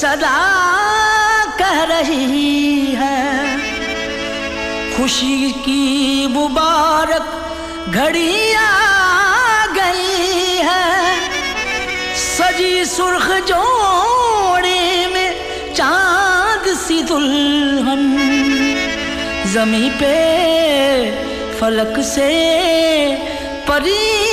सदा कह रही है। खुशी की मुबारक घड़ी आ गई है। सजी सुर्ख जोड़े में चाँद सी दुल्हन जमी पे फलक से परी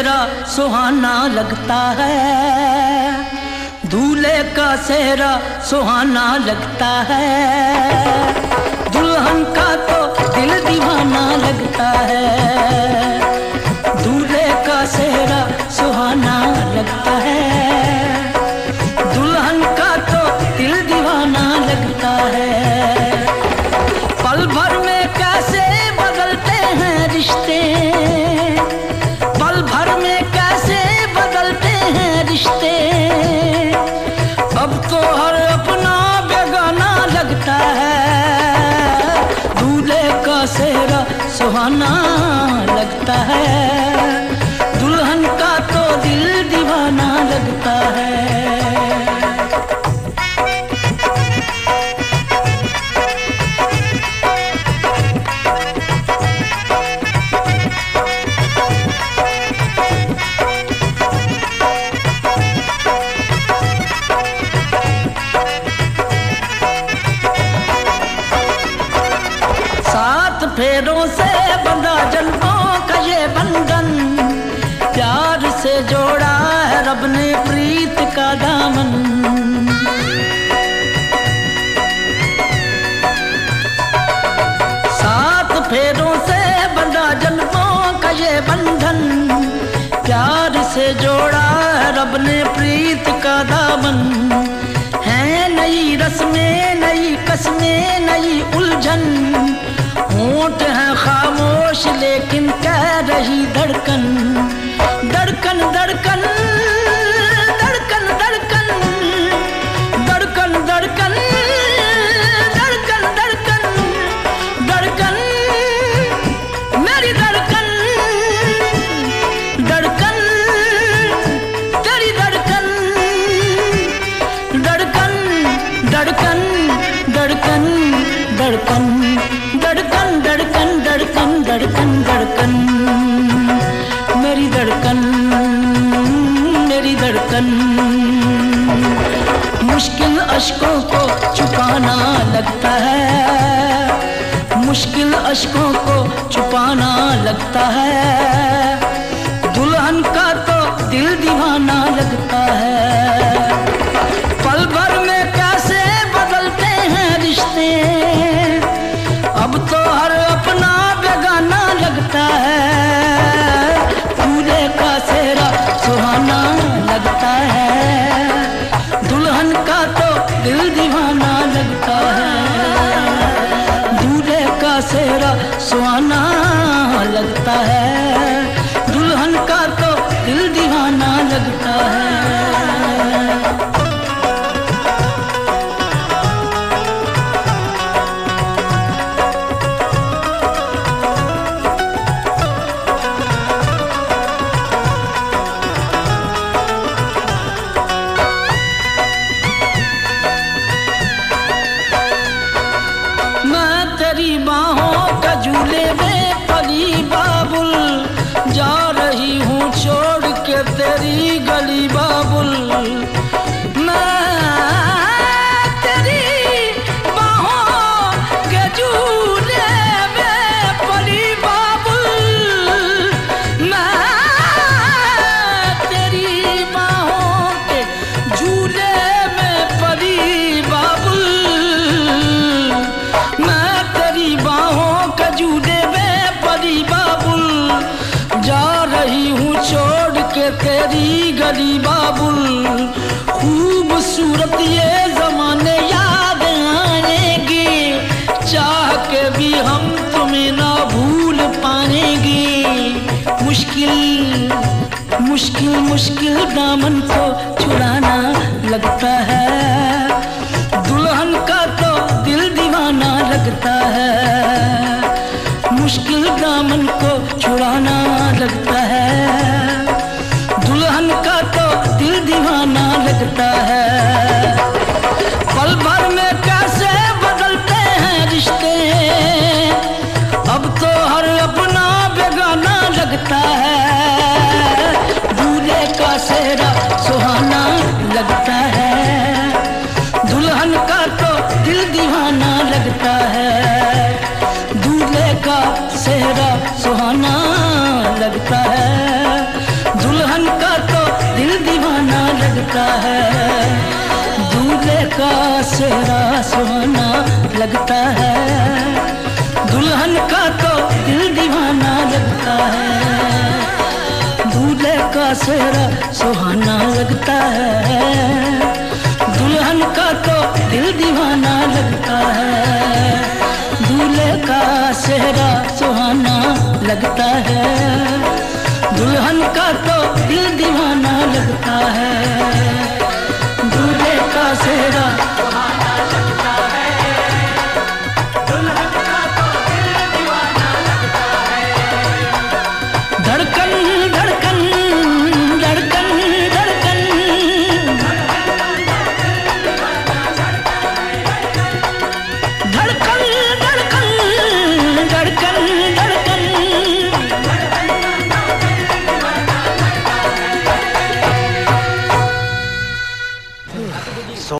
सेहरा सुहाना लगता है। दूल्हे का सेहरा सुहाना लगता है। दुल्हन का तो दिल दीवाना लगता है। दूल्हे का सेहरा सुहाना लगता है। बंधन है नई रस्में, नई कस्में, नई उलझन। होंठ है खामोश, लेकिन कह रही धड़कन। धड़कन धड़कन धड़कन धड़कन धड़कन। मेरी धड़कन मेरी धड़कन। मुश्किल अशकों को छुपाना लगता है। मुश्किल अशकों को छुपाना लगता है। अली बाबुल, खूबसूरत ये जमाने याद आएँगे। चाह के भी हम तुम्हें ना भूल पाएँगे। मुश्किल मुश्किल मुश्किल दामन को छुड़ाना लगता है। दुल्हन का तो दिल दीवाना लगता है। मुश्किल दामन को छुड़ाना सेहरा सुहाना लगता है। दुल्हन का तो दिल दीवाना लगता है। दूल्हे का सेहरा सुहाना लगता है। दुल्हन का तो दिल दीवाना लगता है। दूल्हे का सेहरा सुहाना लगता है। दुल्हन का तो दिल दीवाना लगता है। लगता है। दुल्हन का तो दिल दीवाना लगता है।